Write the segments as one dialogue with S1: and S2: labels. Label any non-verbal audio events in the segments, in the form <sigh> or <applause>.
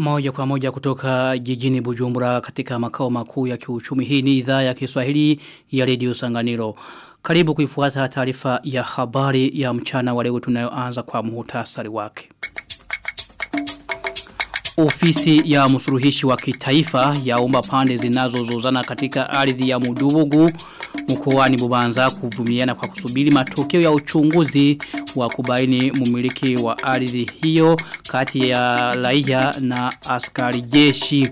S1: Moja kwa moja kutoka jijini Bujumbura katika makao makuu ya kiuchumi hii ni idhaa ya Kiswahili ya Radio Sanganiro. Karibu kuifuata taarifa ya habari ya mchana wa leo tunayoanza kwa muhtasari wake. Ofisi ya msuluhishi wa kitaifa yaomba pande zinazozozana katika ardhi ya Mudubugu mkoani Bubanza kuvumiana kwa kusubiri matokeo ya uchunguzi wa kubaini mumiliki wa ardhi hiyo kati ya raia na askari jeshi.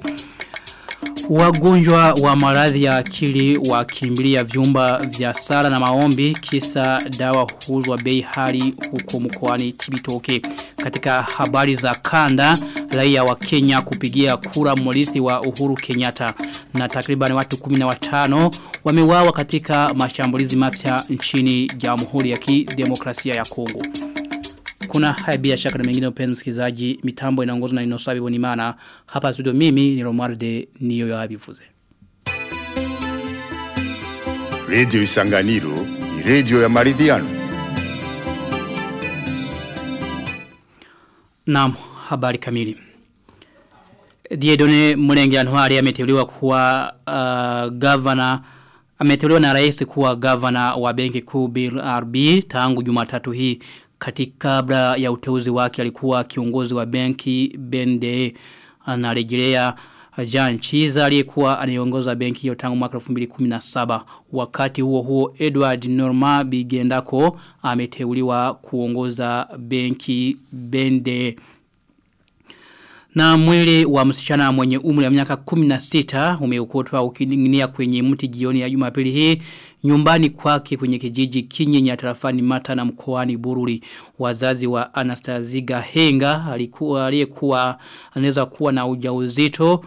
S1: Wagonjwa wa maradhi ya akili wakimbilia vyumba vya sala na maombi kisa dawa huzwa bei hali huko mkoani Chibitoke. Katika habari za kanda, raia wa Kenya kupigia kura mrithi wa Uhuru Kenyatta na takriban watu 15 wamewawa katika mashambulizi mapya nchini Jamhuri ya Kidemokrasia ya Kongo. Kuna haya bila shaka na mengine upenzi msikilizaji mitambo inaongozwa na Inosabi Bonimana hapa studio mimi ni Romualde niyo ya abivuze.
S2: Radio Isanganiro ni radio ya maridhiano.
S1: Naam, habari kamili. Diedone Mulenge Anwari ameteuliwa kuwa uh, governor ameteuliwa na rais kuwa governor wa benki kuu BRB tangu Jumatatu hii katika kabla ya uteuzi wake alikuwa kiongozi wa benki Bende anarejelea Jean Chiza aliyekuwa anaiongoza benki hiyo tangu mwaka 2017 wakati huo huo Edward Norma Bigendako ameteuliwa kuongoza benki Bende. Na mwili wa msichana mwenye umri wa miaka 16 umeukotwa ukininginia kwenye mti jioni ya Jumapili hii nyumbani kwake kwenye kijiji Kinyinya tarafani Mata na mkoani Bururi. Wazazi wa Anastaziga Henga alikuwa aliyekuwa anaweza kuwa na ujauzito.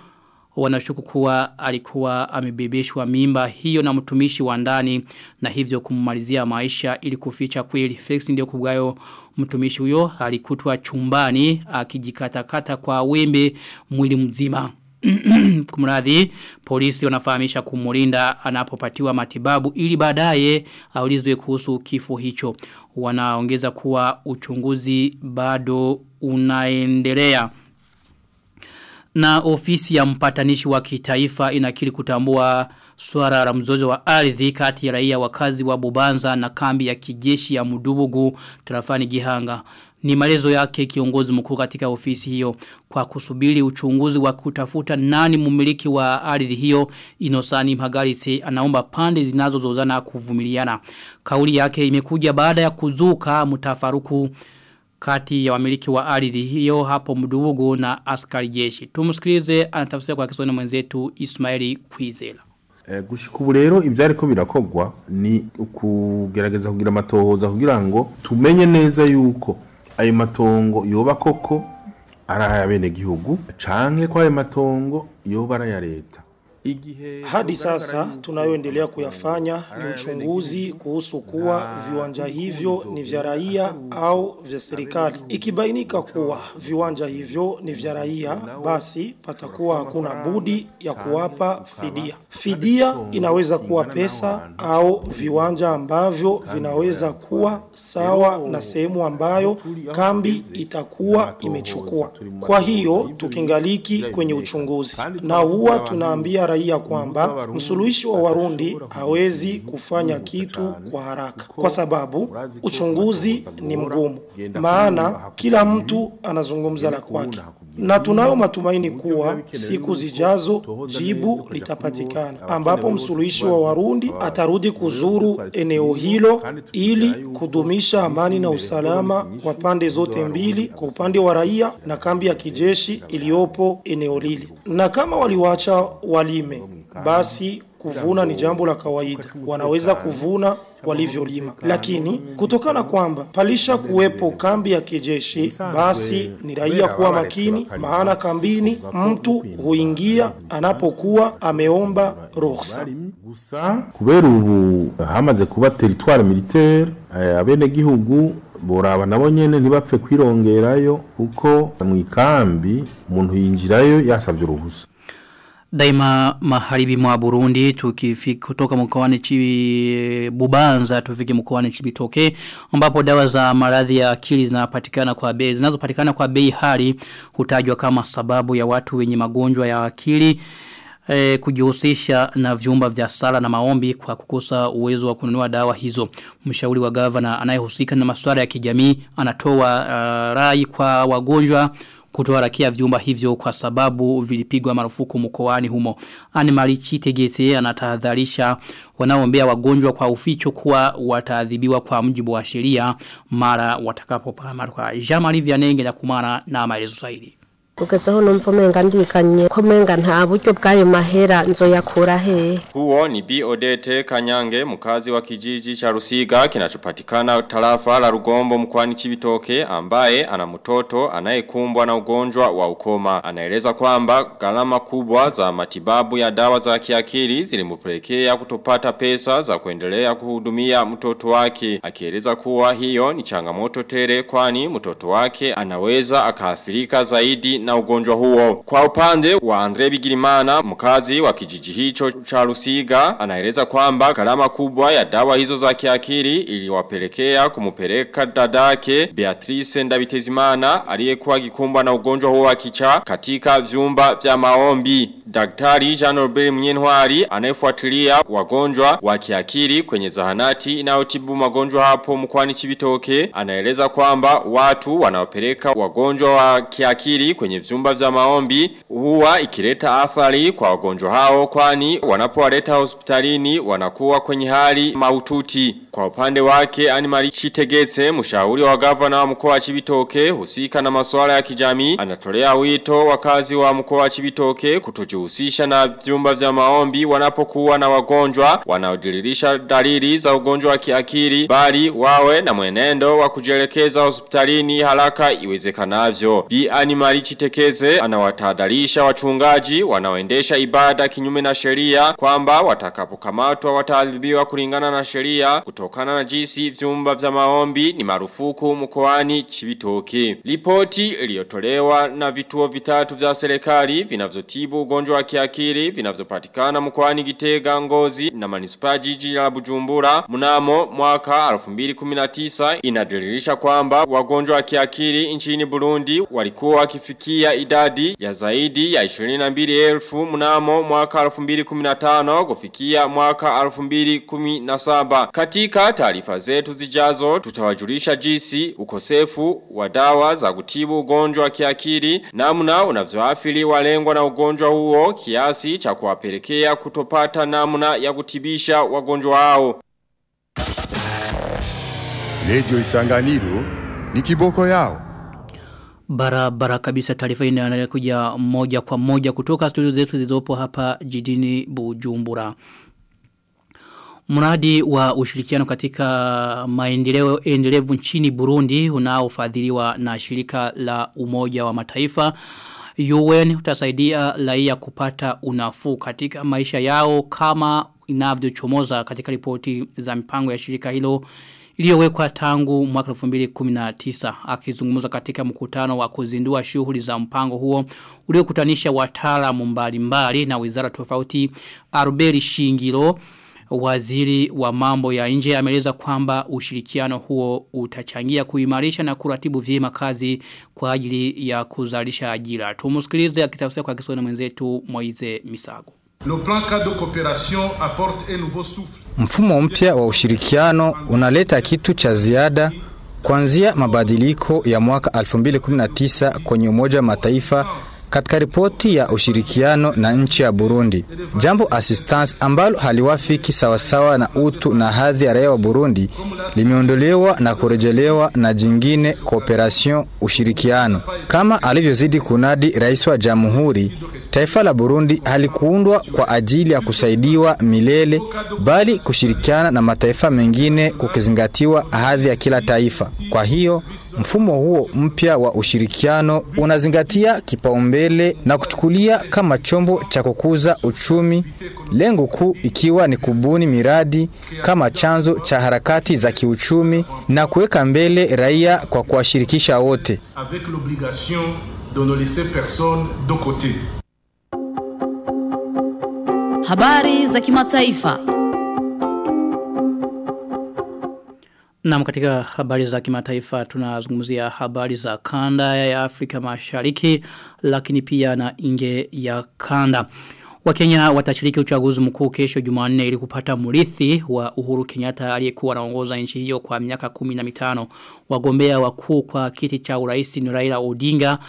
S1: Wanashuku kuwa alikuwa amebebeshwa mimba hiyo na mtumishi wa ndani na hivyo kumalizia maisha ili kuficha kweli. Felix ndio kugayo mtumishi huyo alikutwa chumbani akijikatakata kwa wembe mwili mzima <clears throat> kumradhi polisi wanafahamisha kumulinda anapopatiwa matibabu ili baadaye aulizwe kuhusu kifo hicho wanaongeza kuwa uchunguzi bado unaendelea na ofisi ya mpatanishi wa kitaifa inakiri kutambua swara la mzozo wa ardhi kati ya raia wakazi wa Bubanza na kambi ya kijeshi ya Mudubugu tarafani Gihanga. Ni maelezo yake kiongozi mkuu katika ofisi hiyo kwa kusubiri uchunguzi wa kutafuta nani mumiliki wa ardhi hiyo Inosani Mhagarisi anaomba pande zinazozozana kuvumiliana. Kauli yake imekuja baada ya kuzuka mtafaruku kati ya wamiliki wa ardhi hiyo hapo mdugu na askari jeshi. Tumsikilize anatafsiri kwa Kiswahili mwenzetu Ismaili Kwizela.
S3: E, gushika ubu rero ivyariko birakogwa ni ukugerageza kugira amatohoza kugira ngo tumenye neza yuko ayo matongo yoba koko ari ayabene gihugu canke ko ayo matongo yoba ari aya leta.
S4: Hadi sasa tunayoendelea kuyafanya ni uchunguzi kuhusu kuwa viwanja hivyo ni vya raia au vya serikali. Ikibainika kuwa viwanja hivyo ni vya raia, basi patakuwa hakuna budi ya kuwapa fidia. Fidia inaweza kuwa pesa au viwanja ambavyo vinaweza kuwa sawa na sehemu ambayo kambi itakuwa imechukua. Kwa hiyo tukingaliki kwenye uchunguzi na huwa tunaambia raia kwamba msuluhishi wa Warundi hawezi kufanya kitu kwa haraka. kwa sababu uchunguzi ni mgumu, maana kila mtu anazungumza la kwake, na tunayo matumaini kuwa siku zijazo jibu litapatikana, ambapo msuluhishi wa Warundi atarudi kuzuru eneo hilo ili kudumisha amani na usalama kwa pande zote mbili, kwa upande wa raia na kambi ya kijeshi iliyopo eneo lile, na kama waliwacha walime basi kuvuna ni jambo la kawaida, wanaweza kuvuna walivyolima, lakini kutokana kwamba palisha kuwepo kambi ya kijeshi, basi ni raia kuwa makini, maana kambini mtu huingia anapokuwa ameomba ruhusa.
S3: kubera ubu hamaze kuba territoire militaire abene gihugu boraba nabo nyene ntibapfe kwirongerayo kuko mu ikambi umuntu yinjirayo yasavye uruhusa
S1: Daima maharibi mwa Burundi tukifika kutoka mkoani Chibi Bubanza tufike mkoan chibi toke ambapo dawa za maradhi ya akili zinapatikana kwa bei zinazopatikana kwa bei hali hutajwa kama sababu ya watu wenye magonjwa ya akili e, kujihusisha na vyumba vya sala na maombi kwa kukosa uwezo wa kununua dawa hizo. Mshauri wa gavana anayehusika na masuala ya kijamii anatoa uh, rai kwa wagonjwa kutoharakia vyumba hivyo kwa sababu vilipigwa marufuku mkoani humo. Ani Marichi Tegese anatahadharisha wanaoombea wagonjwa kwa uficho kuwa wataadhibiwa kwa mjibu wa sheria mara watakapopakamatwa. Jamali Vyanenge na kumara na maelezo zaidi.
S5: Kugeza aho numva umenga ndikanye ko umenga nta buryo bw'ayo mahera nzoyakura hehe
S6: Huo ni Bi Odete Kanyange mukazi wa kijiji cha Rusiga kinachopatikana tarafa la Rugombo mkoani Chibitoke ambaye ana mtoto anayekumbwa na ugonjwa wa ukoma. Anaeleza kwamba gharama kubwa za matibabu ya dawa za kiakili zilimpelekea kutopata pesa za kuendelea kuhudumia mtoto wake. Akieleza kuwa hiyo ni changamoto tele kwani mtoto wake anaweza akaathirika zaidi na ugonjwa huo. Kwa upande wa Andre Bigirimana mkazi wa kijiji hicho cha Rusiga anaeleza kwamba gharama kubwa ya dawa hizo za kiakili iliwapelekea kumupeleka dadake Beatrice Ndabitezimana aliyekuwa gikumbwa na ugonjwa huo wa kichaa katika vyumba vya maombi. Daktari Jean Robert Mnyenwari anayefuatilia wagonjwa wa kiakili kwenye zahanati inayotibu magonjwa hapo mkoani Chibitoke anaeleza kwamba watu wanaopeleka wagonjwa wa kiakili kwenye vyumba vya maombi huwa ikileta athari kwa wagonjwa hao kwani wanapowaleta hospitalini wanakuwa kwenye hali maututi. Kwa upande wake Animali Chitegetse mshauri wa gavana wa mkoa wa Chibitoke husika na masuala ya kijamii anatolea wito wakazi wa mkoa wa Chibitoke kutojihusisha na vyumba vya maombi wanapokuwa na wagonjwa wanaodiririsha dalili za ugonjwa wa kiakili bali wawe na mwenendo wa kujielekeza hospitalini haraka iwezekanavyo. Bi Animali Chitekeze anawatahadharisha wachungaji wanaoendesha ibada kinyume na sheria kwamba watakapokamatwa wataadhibiwa kulingana na sheria kutokana na jinsi vyumba vya maombi ni marufuku mkoani Chibitoke. Ripoti iliyotolewa na vituo vitatu vya serikali vinavyotibu ugonjwa wa kiakili vinavyopatikana mkoani Gitega Ngozi na manispaa jiji la Bujumbura mnamo mwaka 2019 inadhihirisha kwamba wagonjwa wa kiakili nchini Burundi walikuwa wakifikia idadi ya zaidi ya 22,000 mnamo mwaka 2015 kufikia mwaka 2017. Katika taarifa zetu zijazo tutawajulisha jinsi ukosefu wa dawa za kutibu ugonjwa wa kiakili namna unavyoathiri walengwa na ugonjwa huo kiasi cha kuwapelekea kutopata namna ya kutibisha wagonjwa hao.
S2: Radio Isanganiro ni kiboko yao.
S1: Barabara kabisa taarifa hii inaendelea kuja moja kwa moja kutoka studio zetu zilizopo hapa jijini Bujumbura. Mradi wa ushirikiano katika maendeleo endelevu nchini Burundi unaofadhiliwa na shirika la Umoja wa Mataifa. UN utasaidia raia kupata unafuu katika maisha yao kama inavyochomoza katika ripoti za mipango ya shirika hilo iliyowekwa tangu mwaka 2019 akizungumza katika mkutano wa kuzindua shughuli za mpango huo uliokutanisha wataalamu mbalimbali na wizara tofauti Arberi Shingiro waziri wa mambo ya nje ameeleza kwamba ushirikiano huo utachangia kuimarisha na kuratibu vyema kazi kwa ajili ya kuzalisha ajira. Tumusikilize akitafsiri kwa Kiswahili mwenzetu Moize Misago.
S7: Le plan cadre de coopération apporte un nouveau souffle.
S8: Mfumo mpya wa ushirikiano unaleta kitu cha ziada kuanzia mabadiliko ya mwaka 2019 kwenye Umoja wa Mataifa katika ripoti ya ushirikiano na nchi ya Burundi. Jambo assistance ambalo haliwafiki sawasawa na utu na hadhi ya raia wa Burundi limeondolewa na kurejelewa na jingine cooperation ushirikiano. Kama alivyozidi kunadi rais wa jamhuri, taifa la Burundi halikuundwa kwa ajili ya kusaidiwa milele bali kushirikiana na mataifa mengine kukizingatiwa hadhi ya kila taifa. Kwa hiyo mfumo huo mpya wa ushirikiano unazingatia kipaumbele na kuchukulia kama chombo cha kukuza uchumi, lengo kuu ikiwa ni kubuni miradi kama chanzo cha harakati za kiuchumi na kuweka mbele raia kwa kuwashirikisha wote.
S9: Habari za kimataifa.
S1: Naam katika habari za kimataifa tunazungumzia habari za kanda ya Afrika mashariki lakini pia na nje ya kanda. Wakenya watashiriki uchaguzi mkuu kesho Jumanne ili kupata mrithi wa Uhuru Kenyatta aliyekuwa anaongoza nchi hiyo kwa miaka 15. Wagombea wakuu kwa kiti cha urais ni Raila Odinga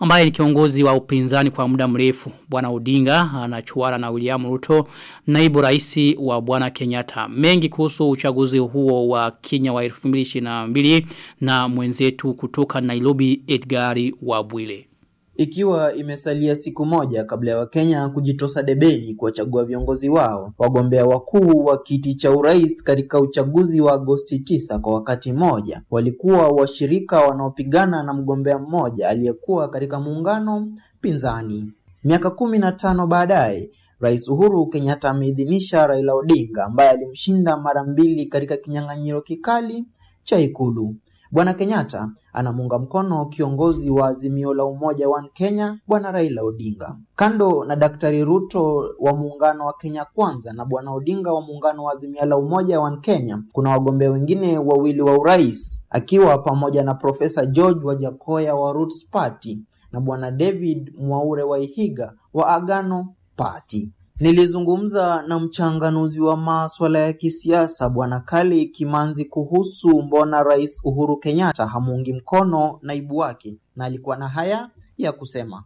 S1: ambaye ni kiongozi wa upinzani kwa muda mrefu. Bwana Odinga anachuana na William Ruto, naibu rais wa Bwana Kenyatta. Mengi kuhusu uchaguzi huo wa Kenya wa 2022 na mwenzetu kutoka Nairobi Edgari wa Bwile.
S10: Ikiwa imesalia siku moja kabla ya Wakenya kujitosa debeni kuwachagua viongozi wao, wagombea wakuu wa kiti cha urais katika uchaguzi wa Agosti 9 kwa wakati mmoja walikuwa washirika wanaopigana na mgombea mmoja aliyekuwa katika muungano pinzani. Miaka kumi na tano baadaye Rais Uhuru Kenyatta ameidhinisha Raila Odinga ambaye alimshinda mara mbili katika kinyang'anyiro kikali cha Ikulu. Bwana Kenyatta anamuunga mkono kiongozi wa Azimio la Umoja One Kenya, Bwana Raila Odinga. Kando na Daktari Ruto wa muungano wa Kenya Kwanza na Bwana Odinga wa muungano wa Azimio la Umoja One Kenya, kuna wagombea wengine wawili wa urais akiwa pamoja na Profesa George Wajakoya wa Roots Party na Bwana David Mwaure wa Ihiga wa Agano Party. Nilizungumza na mchanganuzi wa maswala ya kisiasa Bwana Kali Kimanzi kuhusu mbona Rais Uhuru Kenyatta hamuungi mkono naibu wake, na alikuwa na haya ya kusema.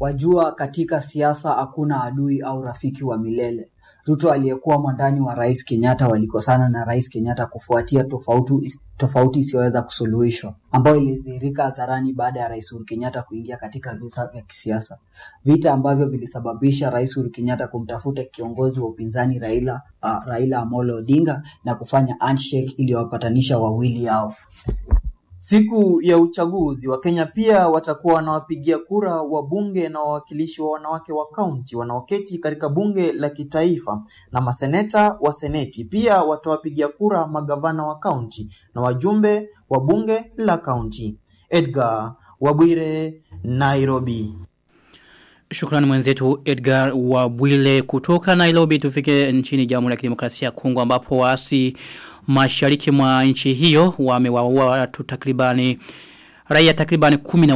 S11: Wajua, katika siasa hakuna adui au rafiki wa milele. Ruto aliyekuwa mwandani wa Rais Kenyatta walikosana na Rais Kenyatta kufuatia tofauti tofauti isiyoweza kusuluhishwa ambayo ilidhihirika hadharani baada ya Rais Uhuru Kenyatta kuingia katika vita vya kisiasa, vita ambavyo vilisababisha Rais Uhuru Kenyatta kumtafuta kiongozi wa upinzani Raila uh, Raila Amolo Odinga na kufanya handshake iliyowapatanisha wawili hao.
S10: Siku ya uchaguzi Wakenya pia watakuwa wanawapigia kura wa bunge na wawakilishi wa wanawake wa kaunti wanaoketi katika bunge la kitaifa na maseneta wa seneti. Pia watawapigia kura magavana wa kaunti na wajumbe wa bunge la kaunti. Edgar Wabwire, Nairobi.
S1: Shukrani mwenzetu Edgar Wabwile kutoka Nairobi tufike nchini Jamhuri ya Kidemokrasia ya Kongo ambapo waasi mashariki mwa nchi hiyo wamewaua watu takribani raia takribani kumi na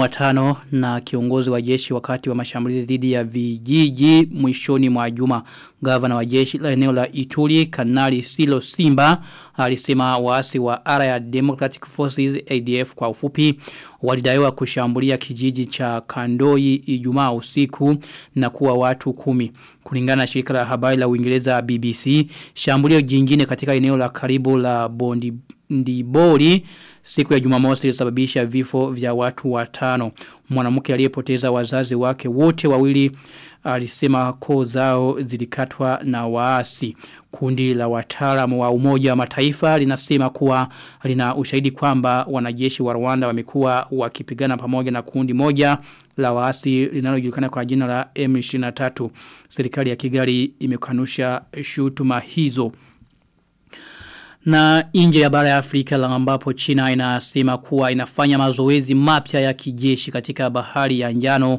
S1: na kiongozi wa jeshi wakati wa mashambulizi dhidi ya vijiji mwishoni mwa juma. Gavana wa jeshi la eneo la Ituri kanali Silo Simba alisema waasi wa Area Democratic Forces ADF kwa ufupi walidaiwa kushambulia kijiji cha Kandoi Ijumaa usiku na kuwa watu kumi kulingana na shirika la habari la Uingereza BBC shambulio jingine katika eneo la karibu la Bondi Ndibori siku ya Jumamosi ilisababisha vifo vya watu watano. Mwanamke aliyepoteza wazazi wake wote wawili alisema koo zao zilikatwa na waasi. Kundi la wataalamu wa Umoja wa Mataifa linasema kuwa lina ushahidi kwamba wanajeshi wa Rwanda wamekuwa wakipigana pamoja na kundi moja la waasi linalojulikana kwa jina la M23. Serikali ya Kigali imekanusha shutuma hizo. Na nje ya bara ya Afrika la ambapo China inasema kuwa inafanya mazoezi mapya ya kijeshi katika bahari ya njano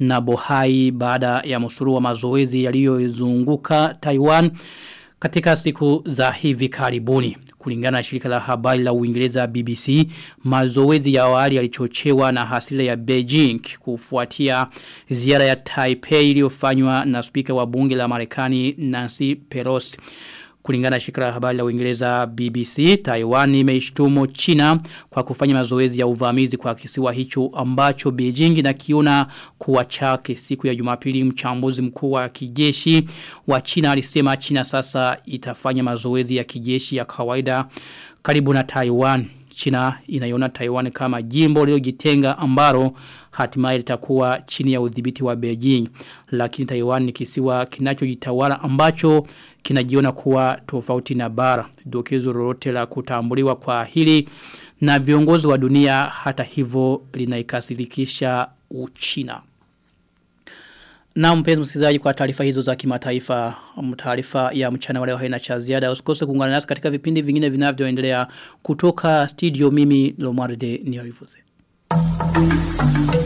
S1: na bohai baada ya musuru wa mazoezi yaliyozunguka Taiwan katika siku za hivi karibuni. Kulingana na shirika la habari la Uingereza BBC, mazoezi ya awali yalichochewa na hasira ya Beijing kufuatia ziara ya Taipei iliyofanywa na spika wa bunge la Marekani Nancy Pelosi. Kulingana na shirika la habari la Uingereza BBC, Taiwan imeishtumu China kwa kufanya mazoezi ya uvamizi kwa kisiwa hicho ambacho Beijing na kiona kuwa chake siku ya Jumapili mchambuzi mkuu wa kijeshi wa China alisema China sasa itafanya mazoezi ya kijeshi ya kawaida karibu na Taiwan. China inaiona Taiwan kama jimbo lililojitenga ambalo hatimaye litakuwa chini ya udhibiti wa Beijing. Lakini Taiwan ni kisiwa kinachojitawala ambacho kinajiona kuwa tofauti na bara. Dokezo lolote la kutambuliwa kwa hili na viongozi wa dunia hata hivyo linaikasirikisha Uchina. Na mpenzi msikilizaji kwa taarifa hizo za kimataifa, taarifa ya mchana wale haina cha ziada. Usikose kuungana nasi katika vipindi vingine vinavyoendelea kutoka studio mimi Lomarde Niyoivuze. Thank you.